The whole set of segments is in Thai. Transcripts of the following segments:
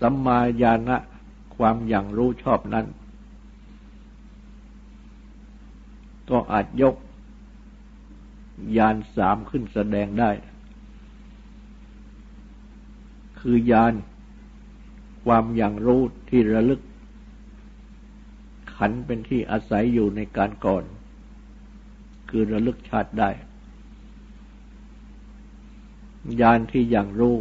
สัมมาญาณะความอย่างรู้ชอบนั้น ก็อาจยกญาณสามขึ้นแสดงได้ คือญาณความอย่างรู้ที่ระลึก ขันเป็นที่อาศัยอยู่ในการก่อน คือระลึกชาติได้ญาณที่อย่างรู้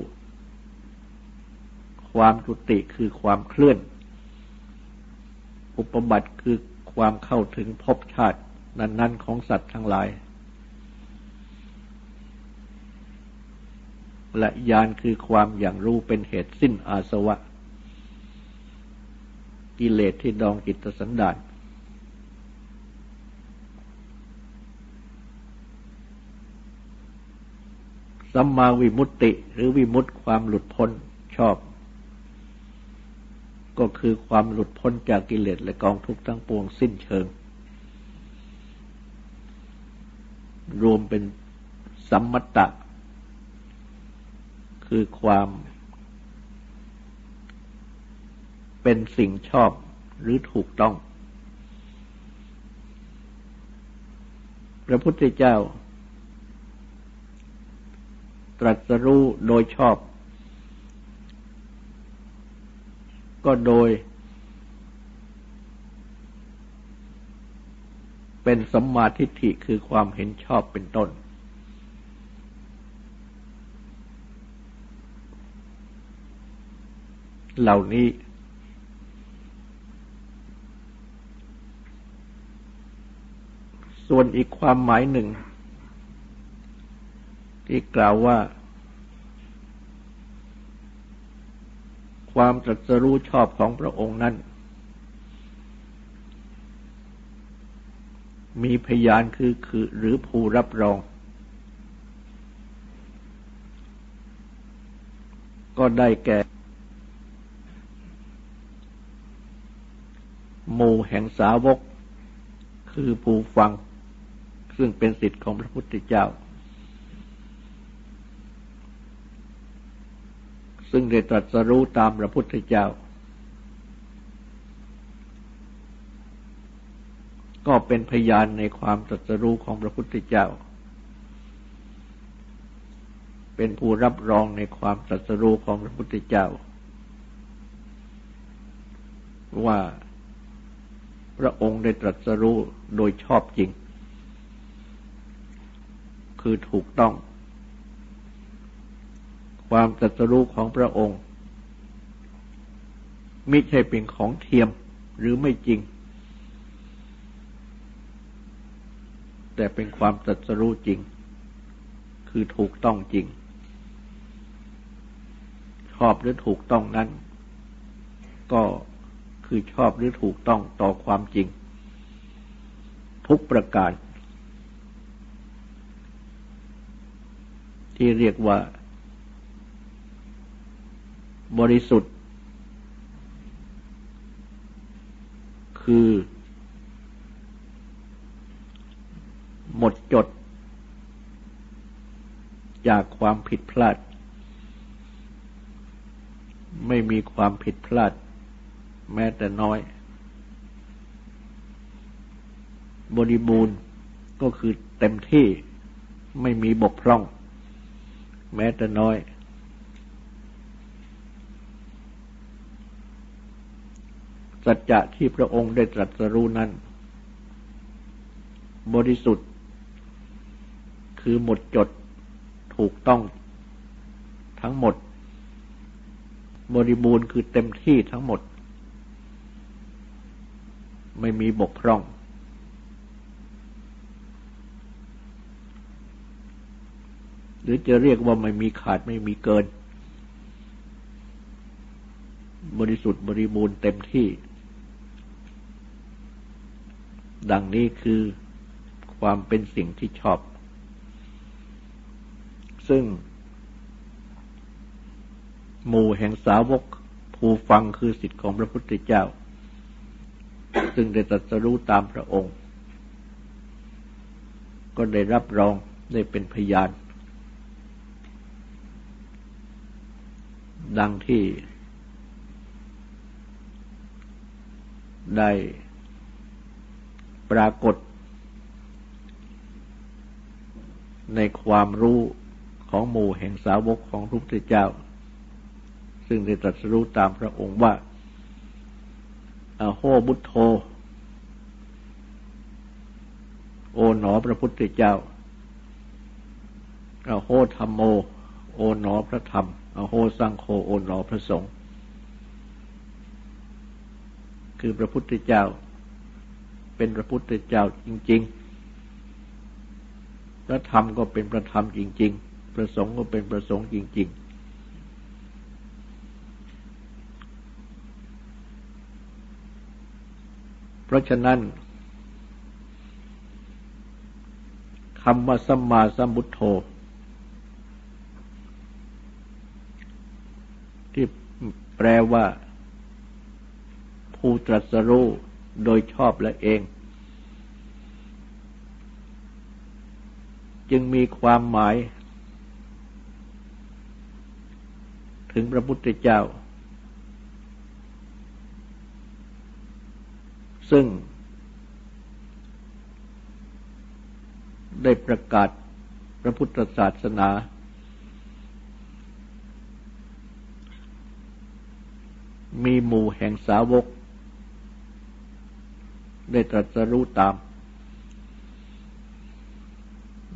ความจุติคือความเคลื่อน อุปบัติคือความเข้าถึงภพชาตินั้น ๆ ของสัตว์ทั้งหลาย และญาณคือความอย่างรู้เป็นเหตุสิ้นอาสวะ กิเลสที่ดองจิตสันดานสัมมาวิมุตติหรือวิมุตติความหลุดพ้นชอบ ก็คือความหลุดพ้นจากกิเลสและกองทุกข์ทั้งปวงสิ้นเชิง รวมเป็นสัมมตะ คือความเป็นสิ่งชอบหรือถูกต้อง พระพุทธเจ้า ตรัสรู้โดยชอบ ก็โดย เป็นสัมมาทิฏฐิคือความเห็นชอบเป็นต้น เหล่านี้ ส่วนอีกความหมายหนึ่ง ที่กล่าวว่า ความตรัสรู้ชอบของพระองค์นั้น มีพยานคือคือหรือผู้รับรอง ก็ได้แก่หมู่แห่งสาวกคือผู้ฟัง ซึ่งเป็นสิทธิ์ของพระพุทธเจ้า ซึ่งได้ตรัสรู้ตามพระพุทธเจ้า ก็เป็นพยานในความตรัสรู้ของพระพุทธเจ้า เป็นผู้รับรองในความตรัสรู้ของพระพุทธเจ้า ว่าพระองค์ได้ตรัสรู้โดยชอบจริง คือถูกต้อง ความตรัสรู้ของพระองค์มิใช่เป็นของเทียมหรือไม่จริง แต่เป็นความตรัสรู้จริง คือถูกต้องจริง ชอบหรือถูกต้องนั้น ก็คือชอบหรือถูกต้องต่อความจริง ทุกประการ ที่เรียกว่า บริสุทธิ์ คือ หมดจด จากความผิดพลาด ไม่มีความผิดพลาด แม้แต่น้อย บริบูรณ์ก็คือเต็มที่ไม่มีบกพร่อง แม้แต่น้อย สัจจะที่พระองค์ได้ตรัสรู้นั้น บริสุทธิ์ คือหมดจดถูกต้องทั้งหมด บริบูรณ์คือเต็มที่ทั้งหมด ไม่มีบกพร่อง หรือจะเรียกว่าไม่มีขาดไม่มีเกินบริสุทธิ์บริบูรณ์เต็มที่ ดังนี้คือความเป็นสิ่งที่ชอบ ซึ่ง หมู่แห่งสาวกผู้ฟังคือสิทธิของพระพุทธเจ้า ซึ่งได้ตรัสรู้ตามพระองค์ ก็ได้รับรองได้เป็นพยาน ดังที่ได้ ปรากฏ ในความรู้ของหมู่แห่งสาวกของพระพุทธเจ้า ซึ่งได้ตรัสรู้ตามพระองค์ว่าอโหบุตโธ โอหนอพระพุทธเจ้าอโหธรรมโม โอหนอพระธรรมอโหสังโฆโอหนอพระสงฆ์คือพระพุทธเจ้า เป็นพระพุทธเจ้าจริง ๆ พระธรรมก็เป็นพระธรรมจริงๆพระสงฆ์ก็เป็นพระสงฆ์จริง ๆ เพราะฉะนั้นคำว่าสัมมาสัมพุทโธที่แปลว่า ผู้ตรัสรู้ โดยชอบและเอง จึงมีความหมาย ถึงพระพุทธเจ้า ซึ่ง ได้ประกาศพระพุทธศาสนามีหมู่แห่งสาวก ได้ตรัสรู้ตาม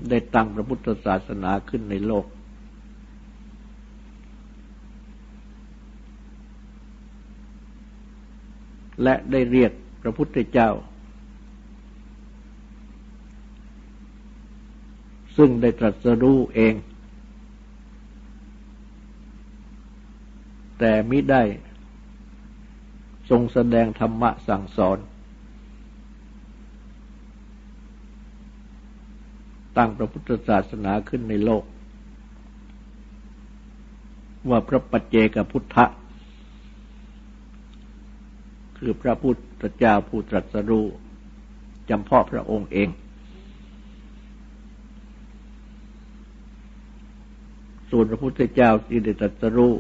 ได้ตั้งพระพุทธศาสนาขึ้นในโลก และได้เรียกพระพุทธเจ้า ซึ่งได้ตรัสรู้เอง แต่มิได้ทรงแสดงธรรมะสั่งสอน ตั้งพระพุทธศาสนาขึ้นในโลก ว่าพระปัจเจกพุทธะ คือพระพุทธเจ้าผู้ตรัสรู้จำเพาะพระองค์เอง ส่วนพระพุทธเจ้าที่ได้ตรัสรู้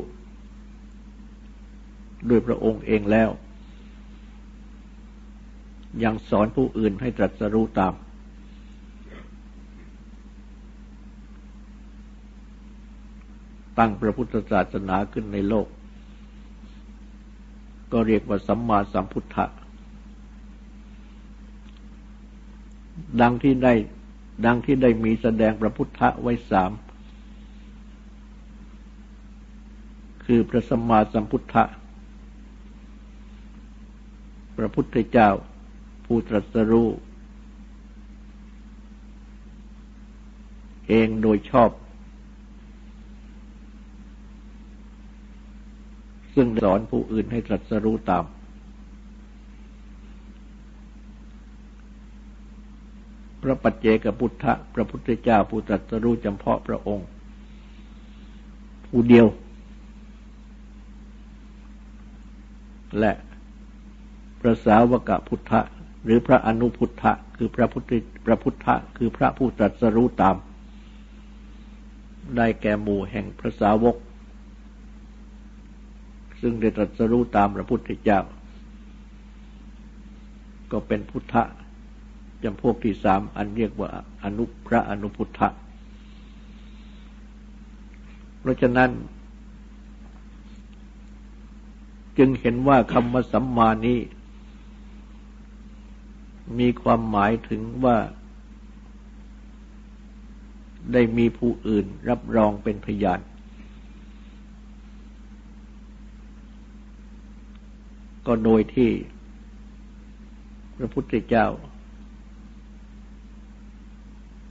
ด้วยพระองค์เองแล้ว ยังสอนผู้อื่นให้ตรัสรู้ตาม ตั้งพระพุทธศาสนาขึ้นในโลก ก็เรียกว่าสัมมาสัมพุทธะดังที่ได้ดังที่ได้มีแสดงพระพุทธะไว้สาม คือพระสัมมาสัมพุทธะพระพุทธเจ้า ผู้ตรัสรู้เองโดยชอบ ซึ่งสอนผู้อื่นให้ตรัสรู้ตาม พระปัจเจกพุทธะพระพุทธเจ้าผู้ตรัสรู้จำเพาะพระองค์ ผู้เดียว และพระสาวกพุทธะหรือพระอนุพุทธะคือพระพุทธพระพุทธะคือพระผู้ตรัสรู้ตาม ได้แก่หมู่แห่งพระสาวก ซึ่งได้ตรัสรู้ตามพระพุทธเจ้า ก็เป็นพุทธะจำพวกที่สามอันเรียกว่าอนุพระอนุพุทธะ เพราะฉะนั้น จึงเห็นว่าคำว่าสัมมานี้ มีความหมายถึงว่า ได้มีผู้อื่นรับรองเป็นพยาน ก็โดยที่พระพุทธเจ้า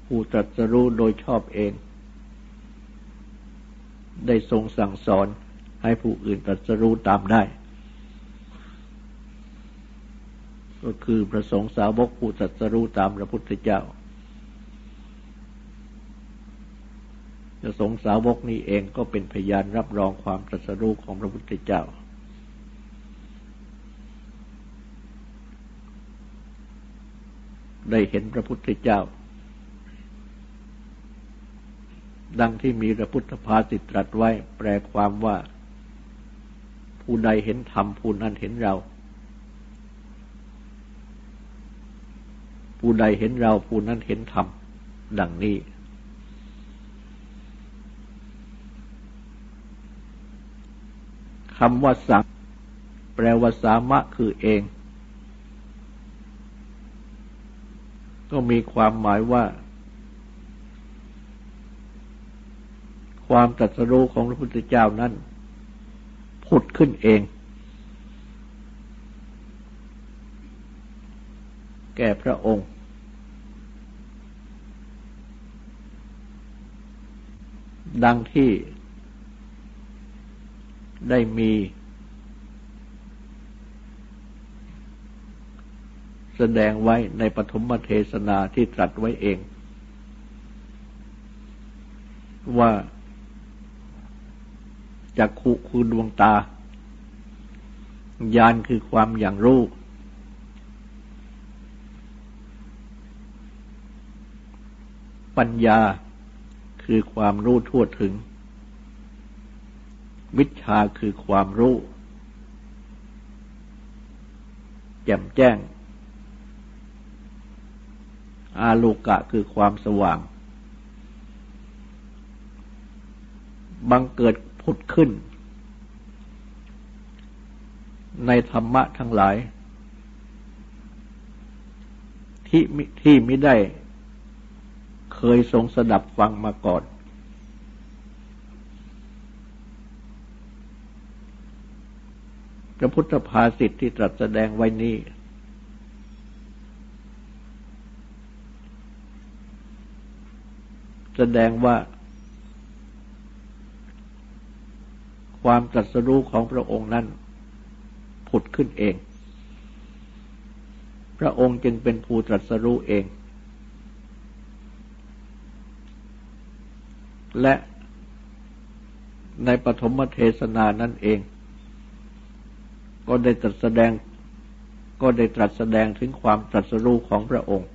ผู้ตรัสรู้โดยชอบเอง ได้ทรงสั่งสอนให้ผู้อื่นตรัสรู้ตามได้ ก็คือพระสงฆ์สาวกผู้ตรัสรู้ตามพระพุทธเจ้าพระสงฆ์สาวกนี้เองก็เป็นพยานรับรองความตรัสรู้ของพระพุทธเจ้า ได้เห็นพระพุทธเจ้า ดังที่มีพระพุทธภาสิตรัสไว้ แปลความว่า ผู้ใดเห็นธรรมผู้นั้นเห็นเรา ผู้ใดเห็นเราผู้นั้นเห็นธรรมดังนี้ คำว่าสังแปลว่าสามะคือเอง ก็มีความหมายว่า ความตรัสรู้ของพระพุทธเจ้านั้น ผุดขึ้นเอง แก่พระองค์ ดังที่ได้มี แสดงไว้ในปฐมเทศนาที่ตรัสไว้เอง ว่าจักขุคือดวงตา ญาณคือความอย่างรู้ปัญญาคือความรู้ทั่วถึง วิชาคือความรู้ แจ่มแจ้ง อาลูกะคือความสว่าง บังเกิดผุดขึ้น ในธรรมะทั้งหลาย ที่ที่ไม่ได้เคยทรงสดับฟังมาก่อน พระพุทธภาษิตที่ตรัสแสดงไว้นี้ แสดงว่า ความตรัสรู้ของพระองค์นั้นผุดขึ้นเอง พระองค์จึงเป็นผู้ตรัสรู้เอง และในปฐมเทศนานั่นเอง ก็ได้ตรัสแสดงก็ได้ตรัสแสดงถึงความตรัสรู้ของพระองค์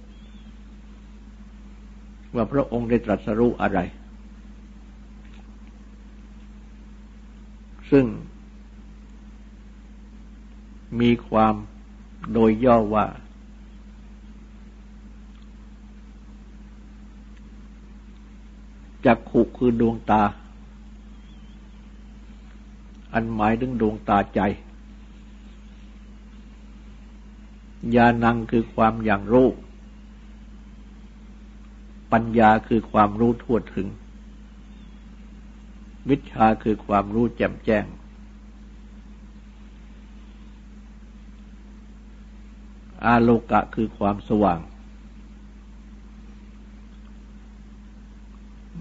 ว่าพระองค์ได้ตรัสรู้อะไร ซึ่งมีความโดยย่อว่า จักขุคือดวงตา อันหมายถึงดวงตาใจ ญาณังคือความอย่างรู้ ปัญญาคือความรู้ทั่วถึง วิชาคือความรู้แจ่มแจ้ง อาโลกะคือความสว่าง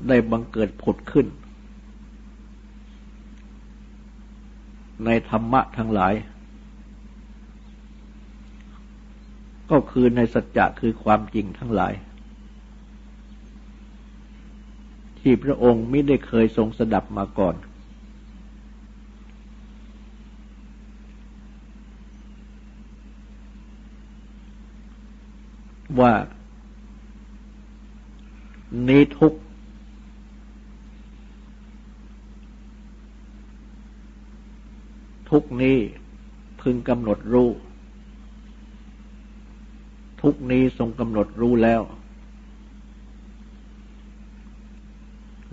ได้บังเกิดผุดขึ้น ในธรรมะทั้งหลาย ก็คือในสัจจะคือความจริงทั้งหลาย ที่พระองค์ไม่ได้เคยทรงสดับมาก่อน ว่านี้ทุกทุกนี้พึงกำหนดรู้ ทุกนี้ทรงกำหนดรู้แล้ว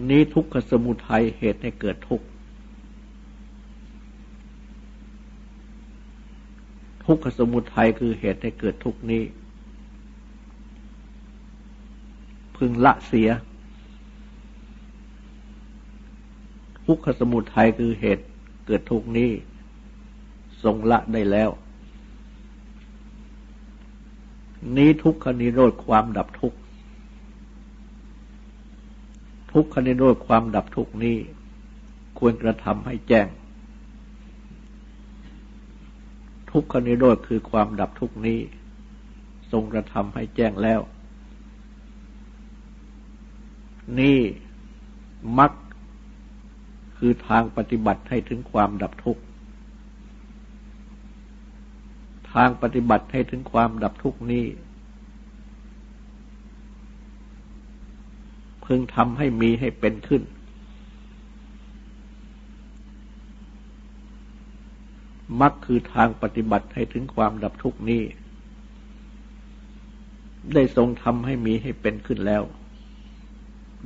นี้ทุกขสมุทัยเหตุให้เกิดทุกข์ทุกขสมุทัยคือเหตุให้เกิดทุกข์นี้ พึงละเสีย ทุกขสมุทัยคือเหตุเกิดทุกข์นี้ ทรงละได้แล้ว นี้ทุกขนิโรธความดับทุกข์ ทุกขนิโรธความดับทุกนี้ ควรกระทำให้แจ้ง ทุกขนิโรธคือความดับทุกนี้ ทรงกระทำให้แจ้งแล้ว นี่มักคือทางปฏิบัติให้ถึงความดับทุกข์ ทางปฏิบัติให้ถึงความดับทุกนี้ พึงทำให้มีให้เป็นขึ้น มักคือทางปฏิบัติให้ถึงความดับทุกนี้ ได้ทรงทำให้มีให้เป็นขึ้นแล้ว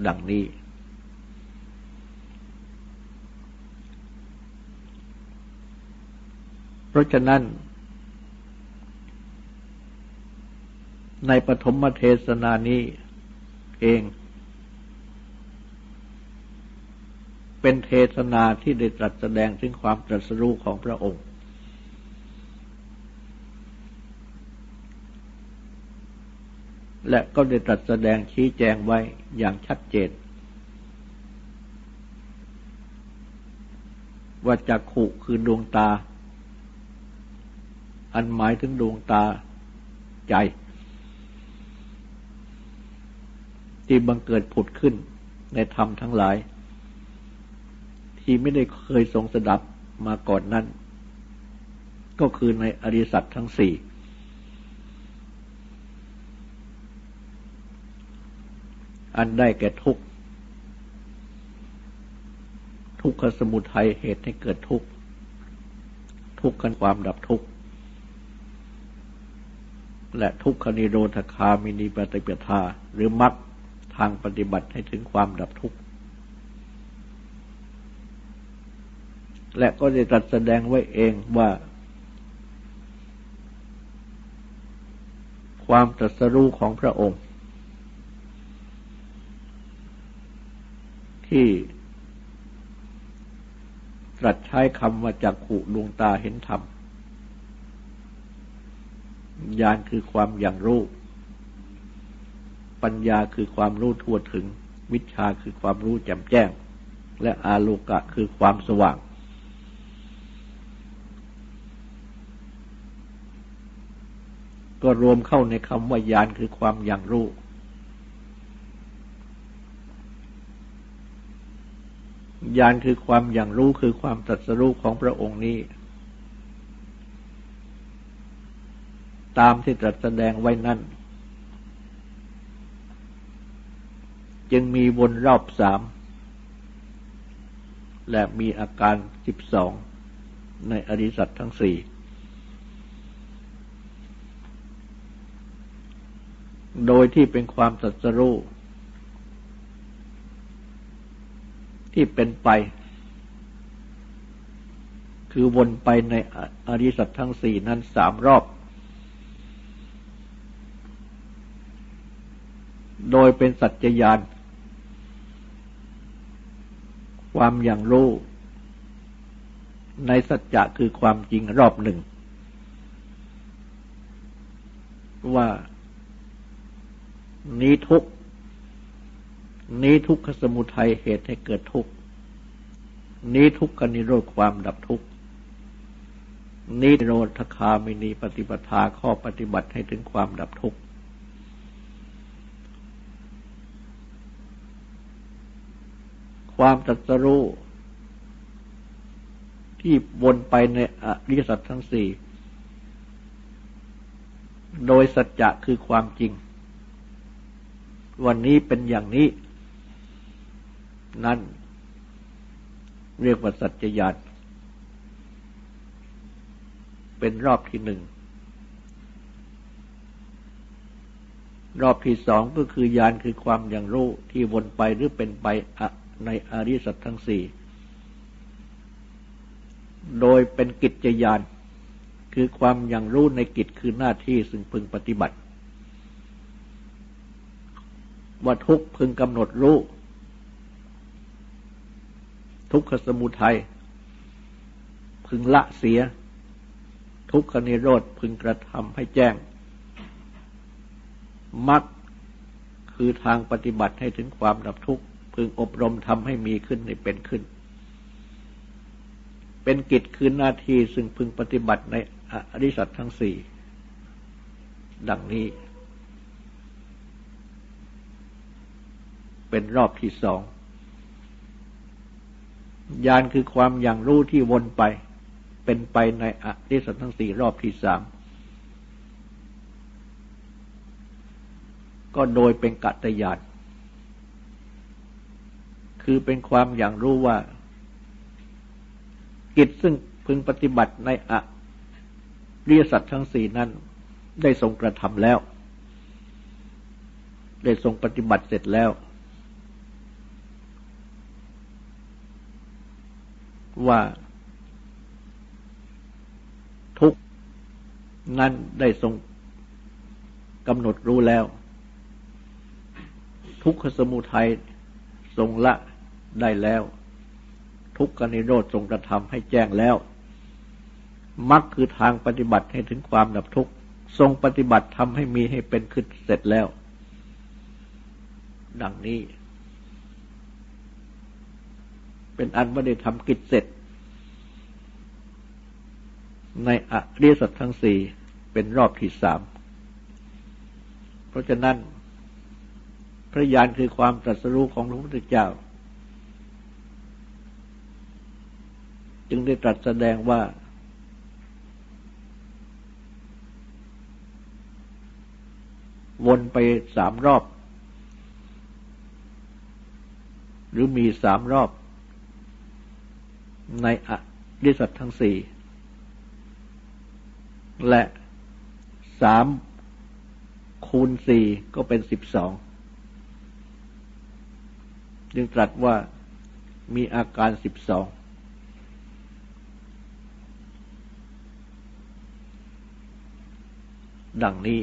ดังนี้ เพราะฉะนั้นในปฐมเทศนานี้เอง เป็นเทศนาที่ได้ตรัสแสดงถึงความตรัสรู้ของพระองค์ และก็ได้ตรัสแสดงชี้แจงไว้อย่างชัดเจน ว่าจักขุคือดวงตา อันหมายถึงดวงตาใจ ที่บังเกิดผุดขึ้นในธรรมทั้งหลาย ที่ไม่ได้เคยทรงสดับมาก่อนนั้น ก็คือในอริสัตทั้งสี่อันได้แก่ทุกข์ทุกขสมุทัยเหตุให้เกิดทุกข์ทุกข์กันความดับทุกข์และทุกขนิโรธคามินีปฏิปทา หรือมรรคทางปฏิบัติให้ถึงความดับทุกข์ และก็ได้ตรัสแสดงไว้เองว่า ความตรัสรู้ของพระองค์ ที่ตรัสใช้คำว่าจักขุดวงตาเห็นธรรมญาณคือความอย่างรู้ ปัญญาคือความรู้ทั่วถึง วิชาคือความรู้แจ่มแจ้ง และอาโลกะคือความสว่าง ก็รวมเข้าในคำว่าญาณคือความอย่างรู้ญาณคือความอย่างรู้คือความตรัสรู้ของพระองค์นี้ ตามที่ตรัสแสดงไว้นั้นจึงมีวนรอบสาม และมีอาการสิบสองในอริสัตทั้งสี่ โดยที่เป็นความตรัสรู้ที่เป็นไป คือวนไปในอริสัตทั้งสี่นั้นสามรอบ โดยเป็นสัจจญาณความอย่างรู้ในสัจจะคือความจริงรอบหนึ่ง ว่า นี้ทุกนี้ทุกขสมุทัยเหตุให้เกิดทุกนี้ทุกขนิโรธความดับทุกนี้โรธคามินีปฏิปทาข้อปฏิบัติให้ถึงความดับทุกข์ความตรัสรู้ที่วนไปในอริยสัจทั้งสี่ โดยสัจจะคือความจริง วันนี้เป็นอย่างนี้ นั่น เรียกว่าสัจจญาณเป็นรอบที่หนึ่ง รอบที่สองก็คือญาณคือความอย่างรู้ที่วนไปหรือเป็นไปในอริสัตทั้งสี่ โดยเป็นกิจญาณคือความอย่างรู้ในกิจคือหน้าที่ซึ่งพึงปฏิบัติ ว่าทุกพึงกำหนดรู้ ทุกขสมุทัยพึงละเสีย ทุกขนิโรธพึงกระทำให้แจ้งมักคือทางปฏิบัติให้ถึงความดับทุกข์ พึงอบรมทำให้มีขึ้นในเป็นขึ้น เป็นกิจคือหน้าที่ซึ่งพึงปฏิบัติในอริสัตทั้งสี่ดังนี้ เป็นรอบที่สองญาณคือความอย่างรู้ที่วนไป เป็นไปในอริสัตทั้งสี่รอบที่สามก็โดยเป็นกัตยานคือเป็นความอย่างรู้ว่า กิจซึ่งพึงปฏิบัติในอริยสัตทั้งสี่นั้น ได้ทรงกระทำแล้ว ได้ทรงปฏิบัติเสร็จแล้ว ว่า ทุกนั้นได้ทรงกำหนดรู้แล้ว ทุกขสมุทัยทรงละได้แล้ว ทุกขนิโรธทรงกระทำให้แจ้งแล้วมรรคคือทางปฏิบัติให้ถึงความดับทุกข์ทรงปฏิบัติทำให้มีให้เป็นขึ้นเสร็จแล้ว ดังนี้ เป็นอันไม่ได้ทำกิจเสร็จ ในอริยสัจทั้งสี่เป็นรอบที่สาม เพราะฉะนั้นพระญาณคือความตรัสรู้ของพระพุทธเจ้า จึงได้ตรัสแสดงว่า วนไปสามรอบ หรือมีสามรอบ ในอริสัตทั้งสี่ และสามคูณสี่ก็เป็นสิบสองจึงตรัสว่ามีอาการสิบสองดังนี้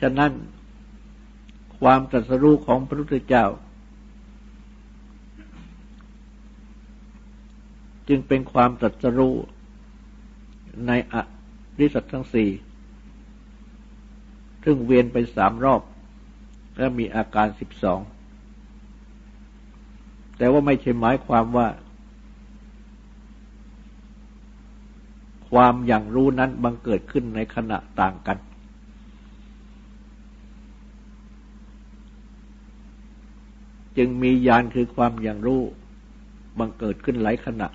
ฉะนั้นความตรัสรู้ของพระพุทธเจ้า จึงเป็นความตรัสรู้ ในอริสัตทั้งสี่ซึ่งเวียนไปสามรอบ และมีอาการสิบสอง แต่ว่าไม่ใช่หมายความว่า ความอย่างรู้นั้นบังเกิดขึ้นในขณะต่างกัน จึงมีญาณคือความอย่างรู้บังเกิดขึ้นหลายขณะ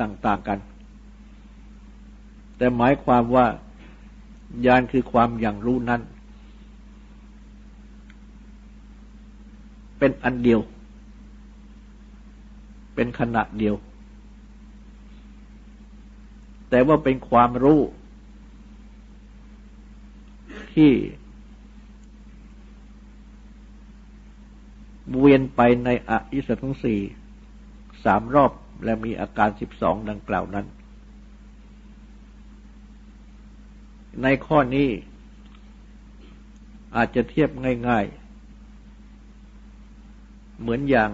ต่าง ๆกัน แต่หมายความว่าญาณคือความอย่างรู้นั้น เป็นอันเดียว เป็นขณะเดียว แต่ว่าเป็นความรู้ ที่เวียนไปในออิสทั้งสี่สามรอบ และมีอาการสิบสองดังกล่าวนั้น ในข้อนี้อาจจะเทียบง่ายๆ เหมือนอย่าง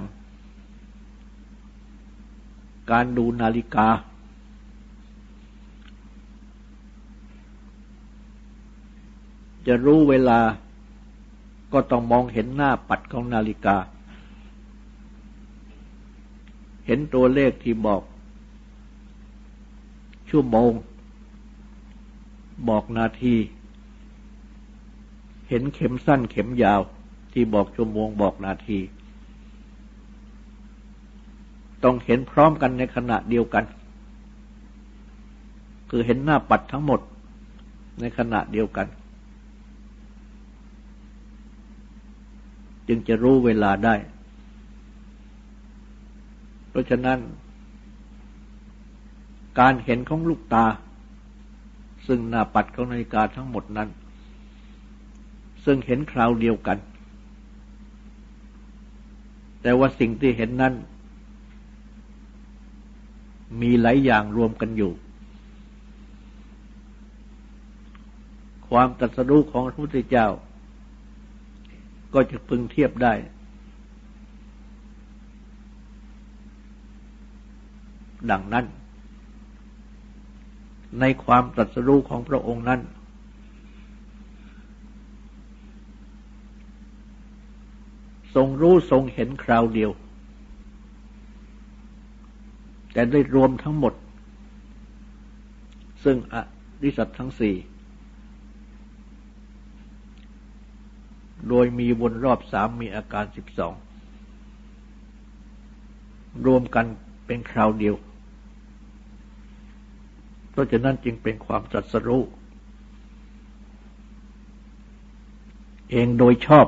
การดูนาฬิกา จะรู้เวลาก็ต้องมองเห็นหน้าปัดของนาฬิกา ห็นตัวเลขที่บอก ชั่วโมง บอกนาที เห็นเข็มสั้นเข็มยาว ที่บอกชั่วโมงบอกนาที ต้องเห็นพร้อมกันในขณะเดียวกัน คือเห็นหน้าปัดทั้งหมดในขณะเดียวกัน จึงจะรู้เวลาได้ ราะฉะนั้น การเห็นของลูกตา ซึ่งหน้าปัดของนาฬิกาทั้งหมดนั้น ซึ่งเห็นคราวเดียวกัน แต่ว่าสิ่งที่เห็นนั้น มีหลายอย่างรวมกันอยู่ ความตรัสรู้ของพระพุทธเจ้า ก็จะพึงเทียบได้ ดังนั้น ในความตรัสรู้ของพระองค์นั้น ทรงรู้ทรงเห็นคราวเดียว แต่ได้รวมทั้งหมด ซึ่งอริสัตทั้งสี่โดยมีวนรอบสามมีอาการสิบสองรวมกันเป็นคราวเดียว ราะฉะนั้นจึงเป็นความจัดสรู้เองโดยชอบ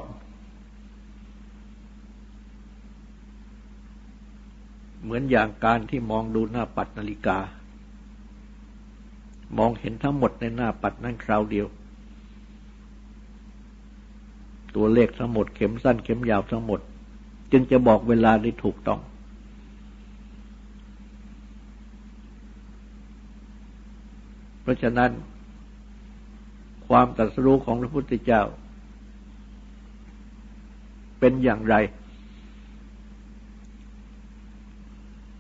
เหมือนอย่างการที่มองดูหน้าปัดนาฬิกา มองเห็นทั้งหมดในหน้าปัดนั่นคราวเดียว ตัวเลขทั้งหมดเข็มสั้นเข็มยาวทั้งหมด จึงจะบอกเวลาได้ถูกต้อง เพราะฉะนั้น ความตรัสรู้ของพระพุทธเจ้า เป็นอย่างไร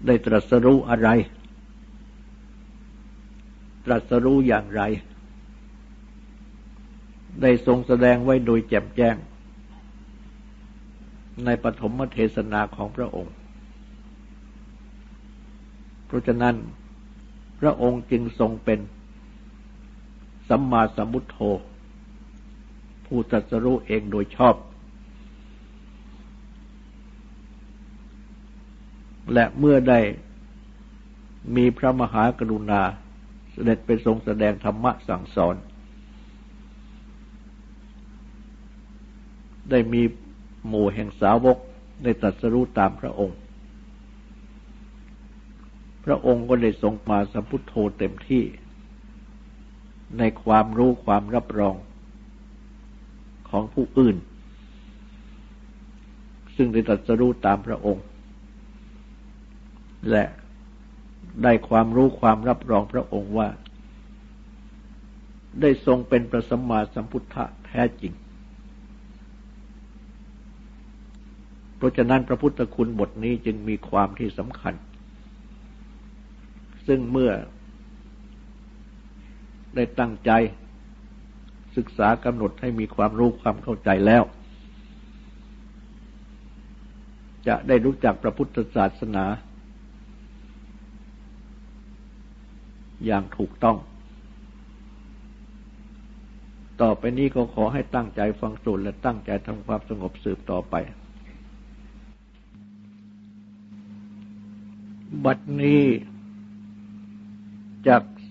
ได้ตรัสรู้อะไร ตรัสรู้อย่างไร ได้ทรงแสดงไว้โดยแจ่มแจ้ง ในปฐมเทศนาของพระองค์เพราะฉะนั้น พระองค์จึงทรงเป็น สัมมาสัมพุทโธ ผู้ตรัสรู้เองโดยชอบ และเมื่อได้มีพระมหากรุณาเสด็จไปทรงแสดงธรรมะสั่งสอน ได้มีหมู่แห่งสาวกได้ตรัสรู้ตามพระองค์ พระองค์ก็ได้ทรงมาสัมพุทโธเต็มที่ ในความรู้ความรับรองของผู้อื่น ซึ่งได้ตรัสรู้ตามพระองค์ และได้ความรู้ความรับรองพระองค์ว่า ได้ทรงเป็นพระสัมมาสัมพุทธะแท้จริง เพราะฉะนั้นพระพุทธคุณบทนี้จึงมีความที่สำคัญ ซึ่งเมื่อ ได้ตั้งใจ ศึกษากำหนดให้มีความรู้ความเข้าใจแล้ว จะได้รู้จักพระพุทธศาสนา อย่างถูกต้อง ต่อไปนี้ก็ขอให้ตั้งใจฟังสูตรและตั้งใจทำความสงบสืบต่อไป บัดนี้จัก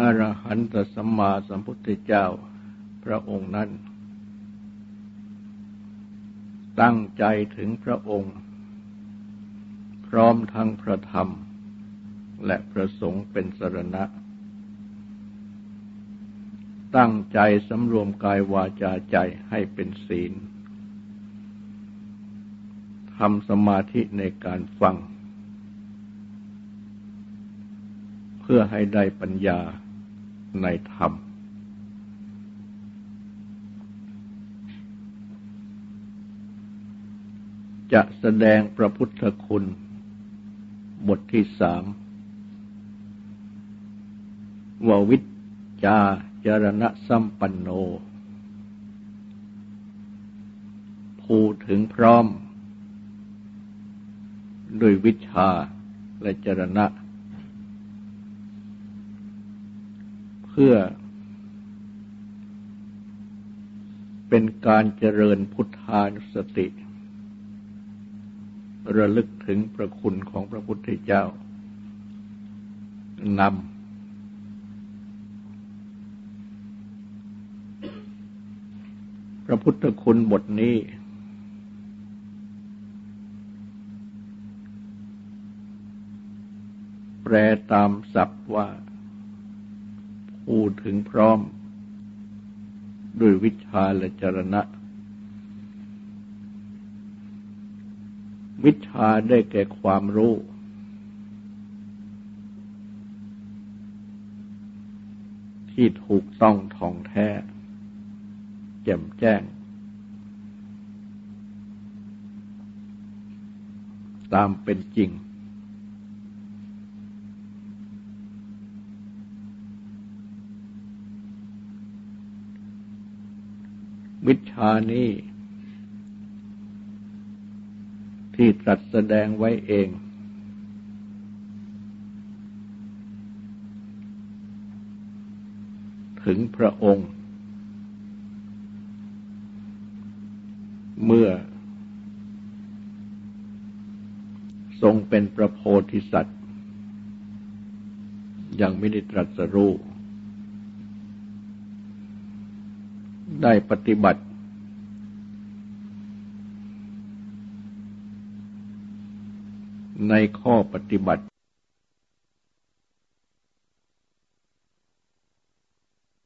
อรหันตสัมมาสัมพุทธเจ้าพระองค์นั้น ตั้งใจถึงพระองค์ พร้อมทั้งพระธรรม และพระสงฆ์เป็นสรณะ ตั้งใจสำรวมกายวาจาใจให้เป็นศีลทำสมาธิในการฟัง เพื่อให้ได้ปัญญา ในธรรม จะแสดงพระพุทธคุณ บทที่สามววิจาจารณะสัมปันโน ผู้ถึงพร้อม ด้วยวิชาและจรณะ พื่อ เป็นการเจริญพุทธานุสติ ระลึกถึงพระคุณของพระพุทธเจ้านำพระพุทธคุณบทนี้ แปลตามศัพท์ว่า ผู้ถึงพร้อม ด้วยวิชาและจรณะ วิชาได้แก่ความรู้ ที่ถูกต้องท่องแท้ แจ่มแจ้ง ตามเป็นจริง วิชานี้ที่ตรัสแสดงไว้เอง ถึงพระองค์ เมื่อ ทรงเป็นพระโพธิสัตว์ ยังไม่ได้ตรัสรู้ ได้ปฏิบัติ ในข้อปฏิบัติ